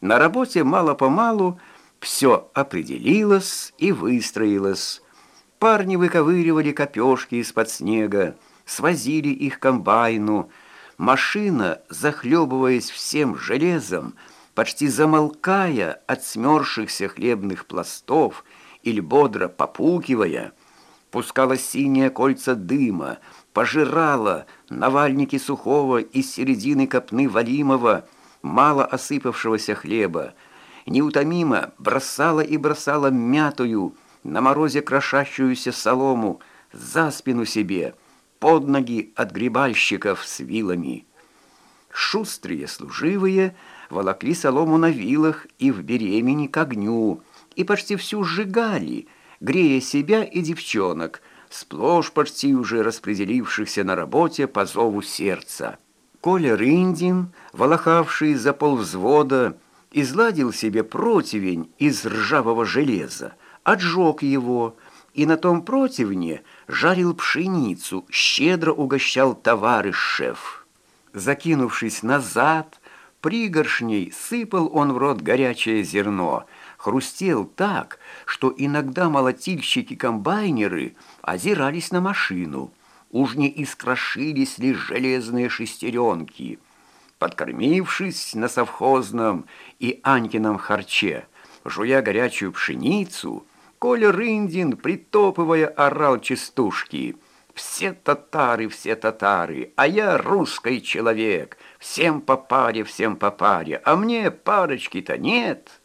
На работе мало-помалу все определилось и выстроилось. Парни выковыривали копешки из-под снега, свозили их комбайну. Машина, захлебываясь всем железом, почти замолкая от смерзшихся хлебных пластов или бодро попукивая, пускала синие кольца дыма, пожирала навальники сухого из середины копны валимого, мало осыпавшегося хлеба, неутомимо бросала и бросала мятую, на морозе крошащуюся солому за спину себе, под ноги от грибальщиков с вилами. Шустрые служивые волокли солому на вилах и в беремени к огню, и почти всю сжигали, грея себя и девчонок, сплошь почти уже распределившихся на работе по зову сердца. Коля Рындин, волохавший за полвзвода, изладил себе противень из ржавого железа, отжег его и на том противне жарил пшеницу, щедро угощал товары шеф. Закинувшись назад, пригоршней сыпал он в рот горячее зерно, хрустел так, что иногда молотильщики-комбайнеры озирались на машину. Уж не искрошились ли железные шестеренки. Подкормившись на совхозном и Анькином харче, жуя горячую пшеницу, Коля Рындин, притопывая, орал частушки. «Все татары, все татары, а я русский человек, всем по паре, всем по паре, а мне парочки-то нет».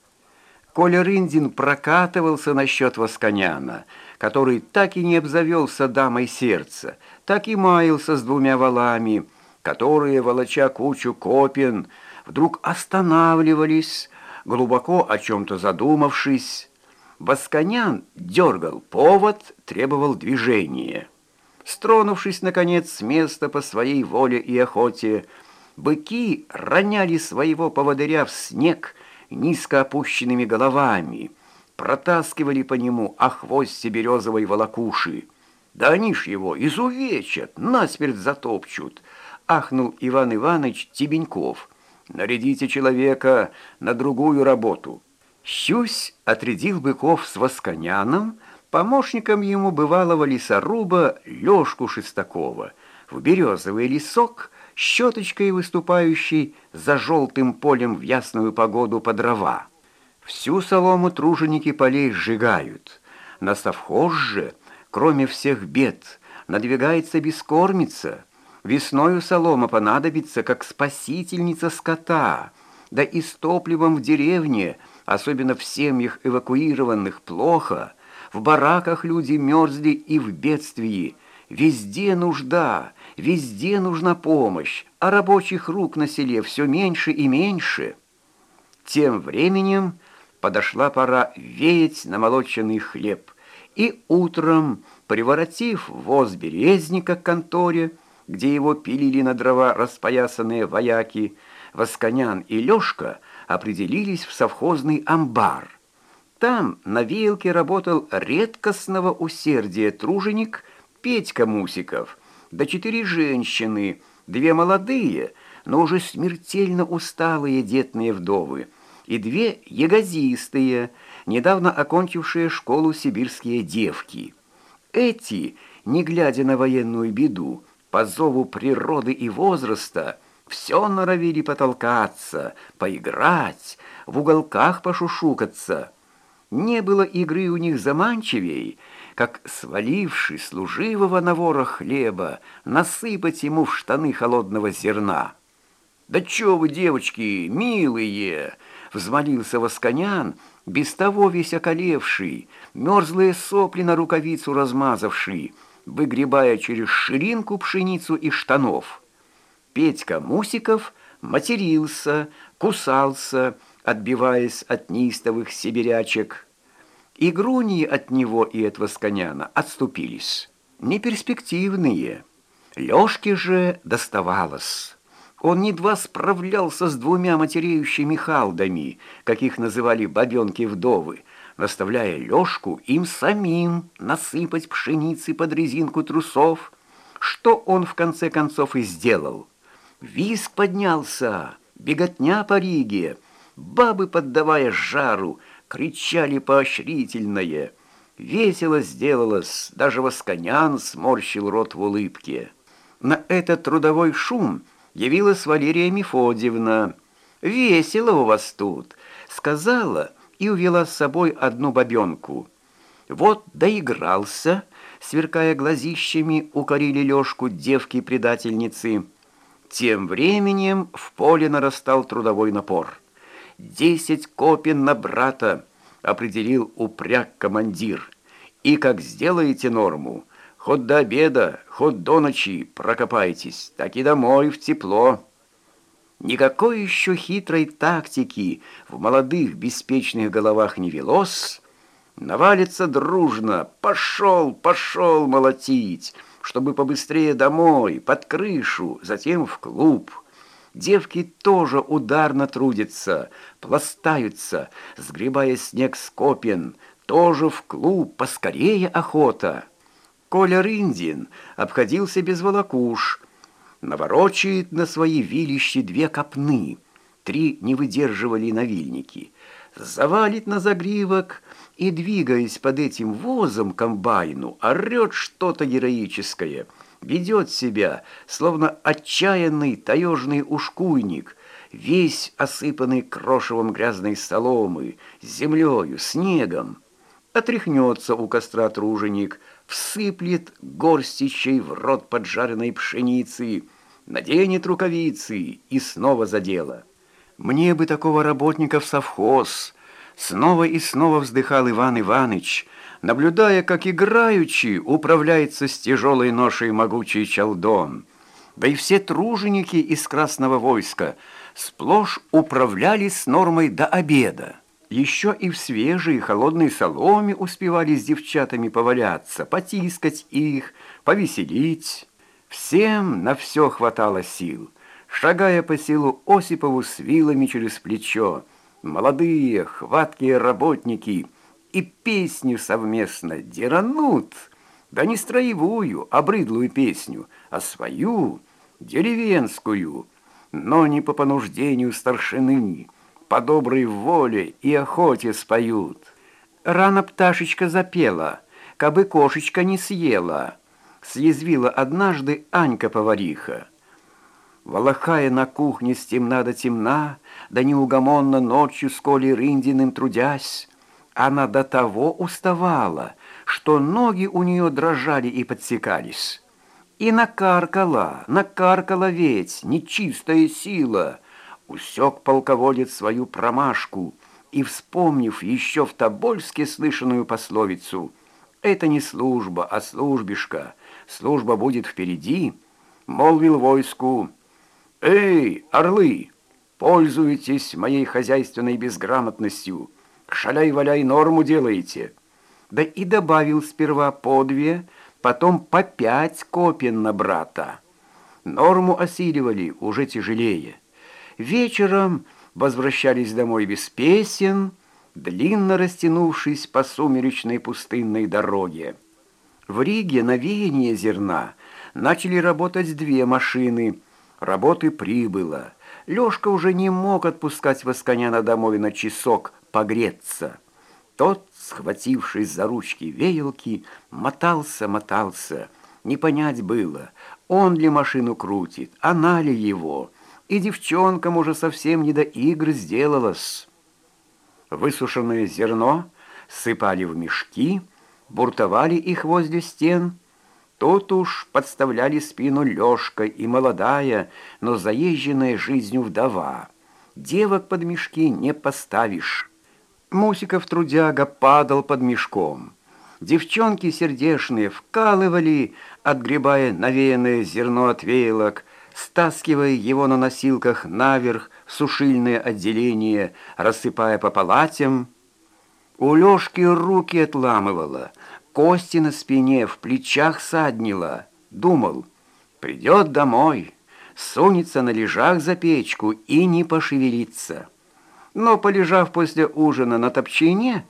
Коля Рындин прокатывался насчет Восконяна, который так и не обзавелся дамой сердца, так и маялся с двумя валами, которые, волоча кучу копен, вдруг останавливались, глубоко о чем-то задумавшись. Восконян дергал повод, требовал движения. Стронувшись, наконец, с места по своей воле и охоте, быки роняли своего поводыря в снег низко опущенными головами, протаскивали по нему о хвосте березовой волокуши. Да они ж его изувечат, насмерть затопчут, ахнул Иван Иванович Тебеньков. Нарядите человека на другую работу. Щусь отрядил быков с Восконяном, помощником ему бывалого лесоруба Лёшку Шестакова, в березовый лесок, щеточкой выступающей за желтым полем в ясную погоду по дрова. Всю солому труженики полей сжигают. На совхоз же, кроме всех бед, надвигается бескормица. Весною солома понадобится, как спасительница скота, да и с топливом в деревне, особенно в семьях эвакуированных, плохо. В бараках люди мерзли и в бедствии. Везде нужда, везде нужна помощь, а рабочих рук на селе все меньше и меньше. Тем временем подошла пора веять намолоченный хлеб, и утром, приворотив воз березника к конторе, где его пилили на дрова распоясанные вояки, Восконян и Лёшка определились в совхозный амбар. Там на вилке работал редкостного усердия труженик Петька Мусиков, да четыре женщины, две молодые, но уже смертельно усталые детные вдовы, и две ягозистые, недавно окончившие школу сибирские девки. Эти, не глядя на военную беду, по зову природы и возраста, все норовили потолкаться, поиграть, в уголках пошушукаться. Не было игры у них заманчивей, как, сваливший служивого на вора хлеба, насыпать ему в штаны холодного зерна. «Да чё вы, девочки, милые!» Взмолился Восконян, без того весь околевший, мерзлые сопли на рукавицу размазавший, выгребая через ширинку пшеницу и штанов. Петька Мусиков матерился, кусался, отбиваясь от неистовых сибирячек. И груни от него и от Восконяна отступились. Неперспективные. Лёшке же доставалось. Он едва справлялся с двумя матереющими халдами, каких называли бабенки-вдовы, наставляя Лёшку им самим насыпать пшеницы под резинку трусов, что он в конце концов и сделал. Виск поднялся, беготня по Риге, Бабы, поддавая жару, кричали поощрительное. Весело сделалось, даже Восконян сморщил рот в улыбке. На этот трудовой шум явилась Валерия Мефодьевна. «Весело у вас тут», — сказала и увела с собой одну бабенку. Вот доигрался, сверкая глазищами, укорили Лёшку девки-предательницы. Тем временем в поле нарастал трудовой напор. «Десять копин на брата», — определил упряг командир. «И как сделаете норму, хоть до обеда, хоть до ночи прокопайтесь, так и домой в тепло». Никакой еще хитрой тактики в молодых беспечных головах не велось, навалится дружно, пошел, пошел молотить, чтобы побыстрее домой, под крышу, затем в клуб. Девки тоже ударно трудятся, пластаются, сгребая снег с копен, тоже в клуб, поскорее охота. Коля Рындин обходился без волокуш, наворочает на свои вилищи две копны, три не выдерживали навильники, завалит на загривок и, двигаясь под этим возом комбайну, орет что-то героическое — ведет себя, словно отчаянный таежный ушкуйник, весь осыпанный крошевом грязной соломы, землею, снегом. Отряхнется у костра труженик, всыплет горстищей в рот поджаренной пшеницы, наденет рукавицы и снова за дело. Мне бы такого работника в совхоз. Снова и снова вздыхал Иван Иваныч, наблюдая, как играючи управляется с тяжелой ношей могучий чалдон. Да и все труженики из Красного войска сплошь управляли с нормой до обеда. Еще и в свежей холодной соломе успевали с девчатами поваляться, потискать их, повеселить. Всем на все хватало сил. Шагая по селу Осипову с вилами через плечо, молодые, хваткие работники – и песню совместно деранут, да не строевую, обрыдлую песню, а свою, деревенскую, но не по понуждению старшины, по доброй воле и охоте споют. Рано пташечка запела, кабы кошечка не съела, съязвила однажды Анька-повариха. Волохая на кухне с темна до темна, да неугомонно ночью с Колей Рындиным трудясь, она до того уставала, что ноги у нее дрожали и подсекались. И накаркала, накаркала ведь, нечистая сила. Усек полководец свою промашку и, вспомнив еще в Тобольске слышанную пословицу «Это не служба, а службишка, служба будет впереди», молвил войску «Эй, орлы, пользуйтесь моей хозяйственной безграмотностью» шаляй-валяй норму делаете». Да и добавил сперва по две, потом по пять копен на брата. Норму осиливали уже тяжелее. Вечером возвращались домой без песен, длинно растянувшись по сумеречной пустынной дороге. В Риге на веяние зерна начали работать две машины. Работы прибыло. Лёшка уже не мог отпускать Восконяна домой на часок погреться. Тот, схватившись за ручки веялки, мотался-мотался. Не понять было, он ли машину крутит, она ли его. И девчонкам уже совсем не до игр сделалось. Высушенное зерно сыпали в мешки, буртовали их возле стен. Тут уж подставляли спину Лёшка и молодая, но заезженная жизнью вдова. Девок под мешки не поставишь. Мусиков трудяга падал под мешком. Девчонки сердешные вкалывали, отгребая навеянное зерно от веялок, стаскивая его на носилках наверх в сушильное отделение, рассыпая по палатям. У Лёшки руки отламывало, кости на спине, в плечах саднило. Думал, придет домой, сунется на лежах за печку и не пошевелится но, полежав после ужина на топчине,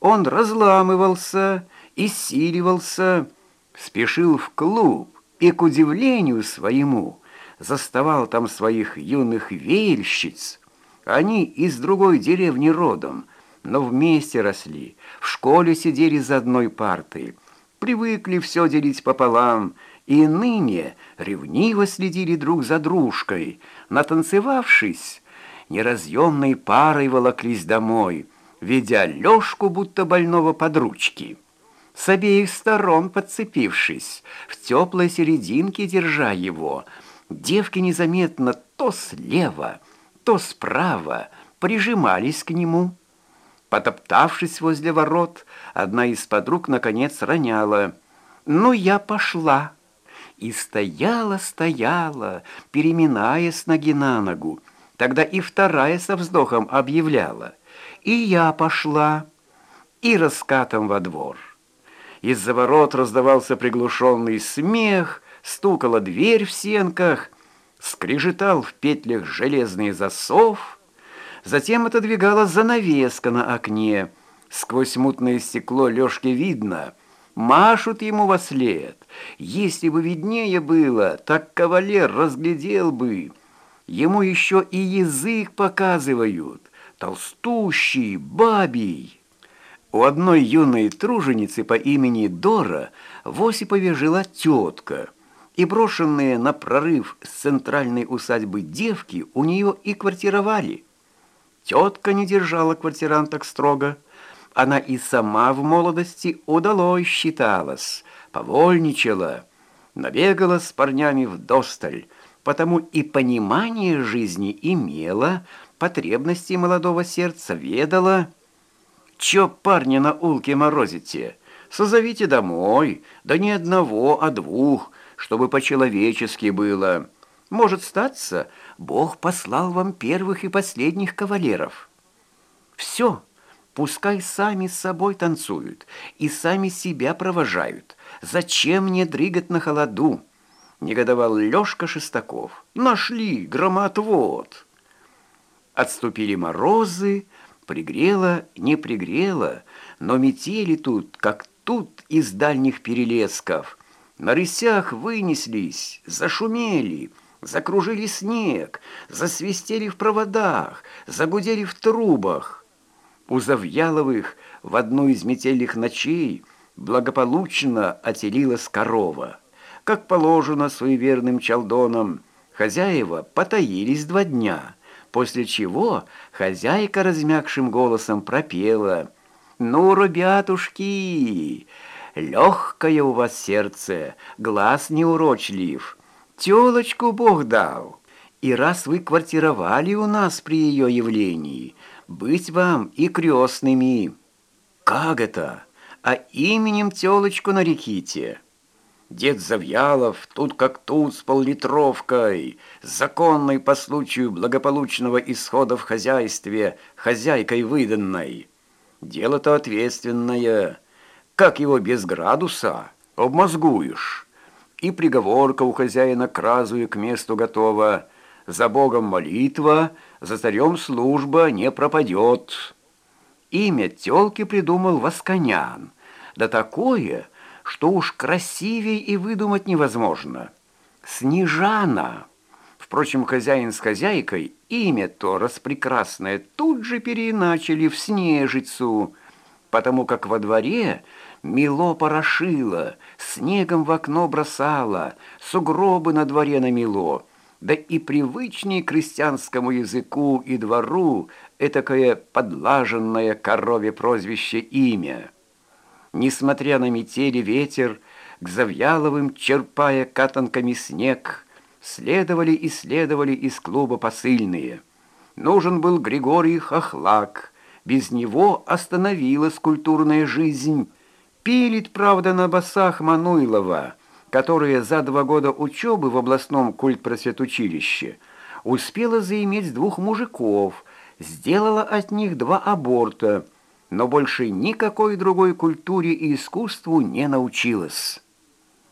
он разламывался, иссиливался, спешил в клуб и, к удивлению своему, заставал там своих юных веяльщиц, Они из другой деревни родом, но вместе росли, в школе сидели за одной партой, привыкли все делить пополам, и ныне ревниво следили друг за дружкой, натанцевавшись, неразъемной парой волоклись домой, ведя Лёшку будто больного под ручки. С обеих сторон подцепившись, в теплой серединке держа его, девки незаметно то слева, то справа прижимались к нему. Потоптавшись возле ворот, одна из подруг наконец роняла. «Ну, я пошла!» И стояла, стояла, переминая с ноги на ногу. Тогда и вторая со вздохом объявляла. «И я пошла!» И раскатом во двор. Из-за ворот раздавался приглушенный смех, стукала дверь в сенках — скрежетал в петлях железный засов, затем отодвигалась занавеска на окне. Сквозь мутное стекло Лёшке видно, машут ему во след. Если бы виднее было, так кавалер разглядел бы. Ему еще и язык показывают, толстущий, бабий. У одной юной труженицы по имени Дора в Осипове жила тетка – и брошенные на прорыв с центральной усадьбы девки у нее и квартировали. Тетка не держала квартиранток строго. Она и сама в молодости удалой считалась, повольничала, набегала с парнями в досталь, потому и понимание жизни имела, потребности молодого сердца ведала. «Чё парня на улке морозите? Созовите домой, да не одного, а двух» чтобы по-человечески было. Может статься, Бог послал вам первых и последних кавалеров. Все, пускай сами с собой танцуют и сами себя провожают. Зачем мне дрыгать на холоду? Негодовал Лёшка Шестаков. Нашли громотвод. Отступили морозы, пригрело, не пригрело, но метели тут, как тут из дальних перелесков – на рысях вынеслись, зашумели, закружили снег, засвистели в проводах, загудели в трубах. У Завьяловых в одну из метельных ночей благополучно отелилась корова. Как положено суеверным чалдонам, хозяева потаились два дня, после чего хозяйка размягшим голосом пропела «Ну, ребятушки!» Легкое у вас сердце, глаз неурочлив. Телочку Бог дал. И раз вы квартировали у нас при ее явлении, быть вам и крестными. Как это? А именем телочку нареките. Дед Завьялов тут как тут с поллитровкой, законной по случаю благополучного исхода в хозяйстве, хозяйкой выданной. Дело-то ответственное, как его без градуса обмозгуешь. И приговорка у хозяина к разу и к месту готова. За Богом молитва, за царем служба не пропадет. Имя тёлки придумал Восконян. Да такое, что уж красивей и выдумать невозможно. Снежана. Впрочем, хозяин с хозяйкой имя то распрекрасное тут же переиначили в Снежицу, потому как во дворе Мело порошило, снегом в окно бросало, сугробы на дворе намело. Да и привычней крестьянскому языку и двору этакое подлаженное корове прозвище имя. Несмотря на метели ветер, к Завьяловым, черпая катанками снег, следовали и следовали из клуба посыльные. Нужен был Григорий Хохлак. Без него остановилась культурная жизнь, Пилит, правда, на басах Мануйлова, которая за два года учебы в областном культпросветучилище успела заиметь двух мужиков, сделала от них два аборта, но больше никакой другой культуре и искусству не научилась.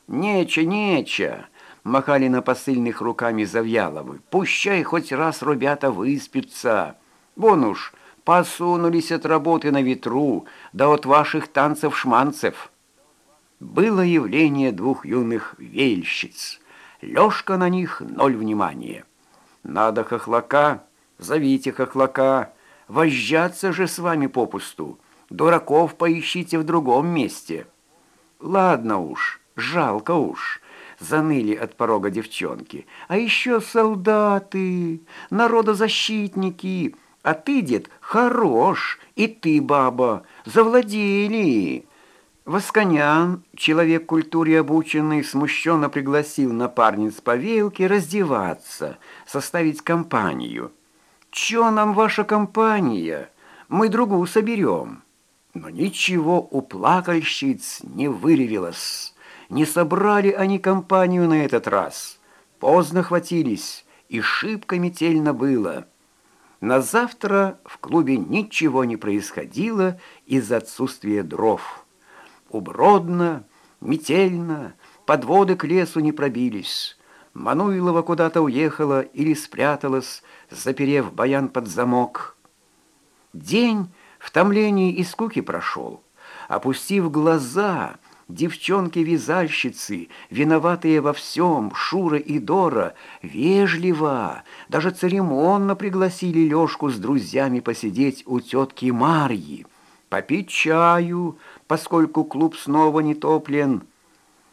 «Нече, нече!» — махали на посыльных руками Завьяловы. «Пущай хоть раз ребята выспятся. Вон уж, посунулись от работы на ветру, да от ваших танцев-шманцев. Было явление двух юных вельщиц. Лёшка на них ноль внимания. Надо хохлака, Зовите хохлака, вожжаться же с вами попусту. Дураков поищите в другом месте. Ладно уж, жалко уж, заныли от порога девчонки. А еще солдаты, народозащитники. А ты, дед, хорош, и ты, баба, завладели. Восконян, человек культуре обученный, смущенно пригласил напарниц по веялке раздеваться, составить компанию. «Чё нам ваша компания? Мы другу соберем». Но ничего у плакальщиц не выревелось. Не собрали они компанию на этот раз. Поздно хватились, и шибко метельно было. На завтра в клубе ничего не происходило из-за отсутствия дров. Убродно, метельно, подводы к лесу не пробились. Мануилова куда-то уехала или спряталась, заперев баян под замок. День в томлении и скуки прошел. Опустив глаза, девчонки-вязальщицы, виноватые во всем, Шура и Дора, вежливо, даже церемонно пригласили Лёшку с друзьями посидеть у тетки Марьи, попить чаю, поскольку клуб снова не топлен.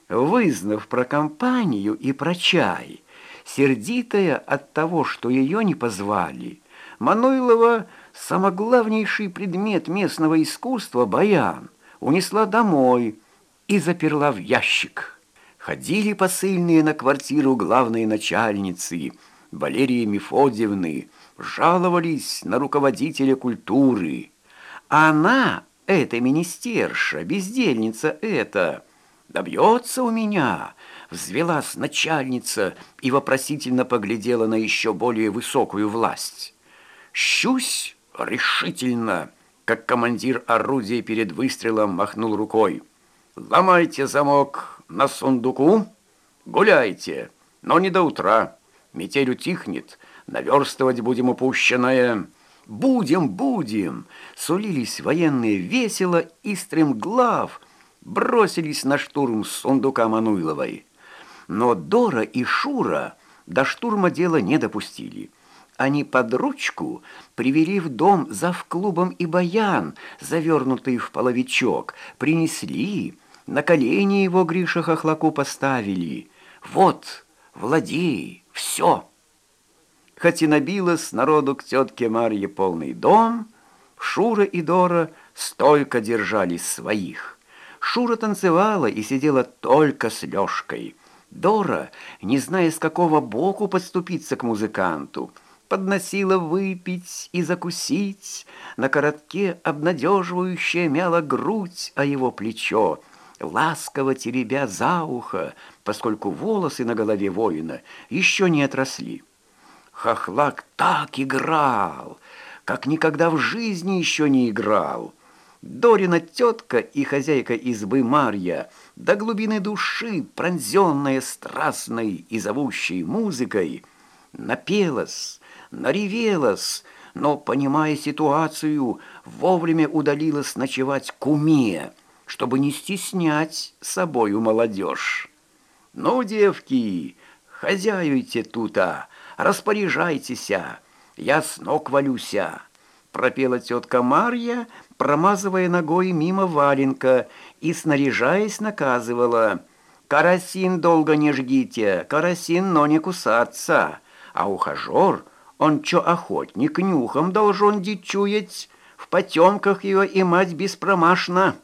Вызнав про компанию и про чай, сердитая от того, что ее не позвали, Мануилова самоглавнейший предмет местного искусства баян унесла домой и заперла в ящик. Ходили посыльные на квартиру главной начальницы Валерии Мефодьевны, жаловались на руководителя культуры. Она эта министерша, бездельница эта, добьется у меня, взвелась начальница и вопросительно поглядела на еще более высокую власть. Щусь решительно, как командир орудия перед выстрелом махнул рукой. «Ломайте замок на сундуку, гуляйте, но не до утра. Метель утихнет, наверстывать будем упущенное». «Будем, будем!» Сулились военные весело и стремглав бросились на штурм сундука Мануиловой. Но Дора и Шура до штурма дела не допустили. Они под ручку привели в дом завклубом и баян, завернутый в половичок, принесли, на колени его Гриша Хохлаку поставили. «Вот, владей, все!» Хоть и набилось народу к тетке Марье полный дом, Шура и Дора столько держались своих. Шура танцевала и сидела только с Лёшкой. Дора, не зная, с какого боку подступиться к музыканту, подносила выпить и закусить, на коротке обнадеживающая мяла грудь, а его плечо, ласково теребя за ухо, поскольку волосы на голове воина еще не отросли. Хохлак так играл, как никогда в жизни еще не играл. Дорина тетка и хозяйка избы Марья до глубины души, пронзенная страстной и зовущей музыкой, напелась, наревелась, но, понимая ситуацию, вовремя удалилась ночевать к уме, чтобы не стеснять собою молодежь. «Ну, девки, хозяюйте тута!» распоряжайтеся, я с ног валюся», пропела тетка Марья, промазывая ногой мимо валенка и, снаряжаясь, наказывала «Карасин долго не жгите, карасин, но не кусаться, а ухажер, он чё охотник, нюхом должен дичуять, в потемках ее и мать беспромашна».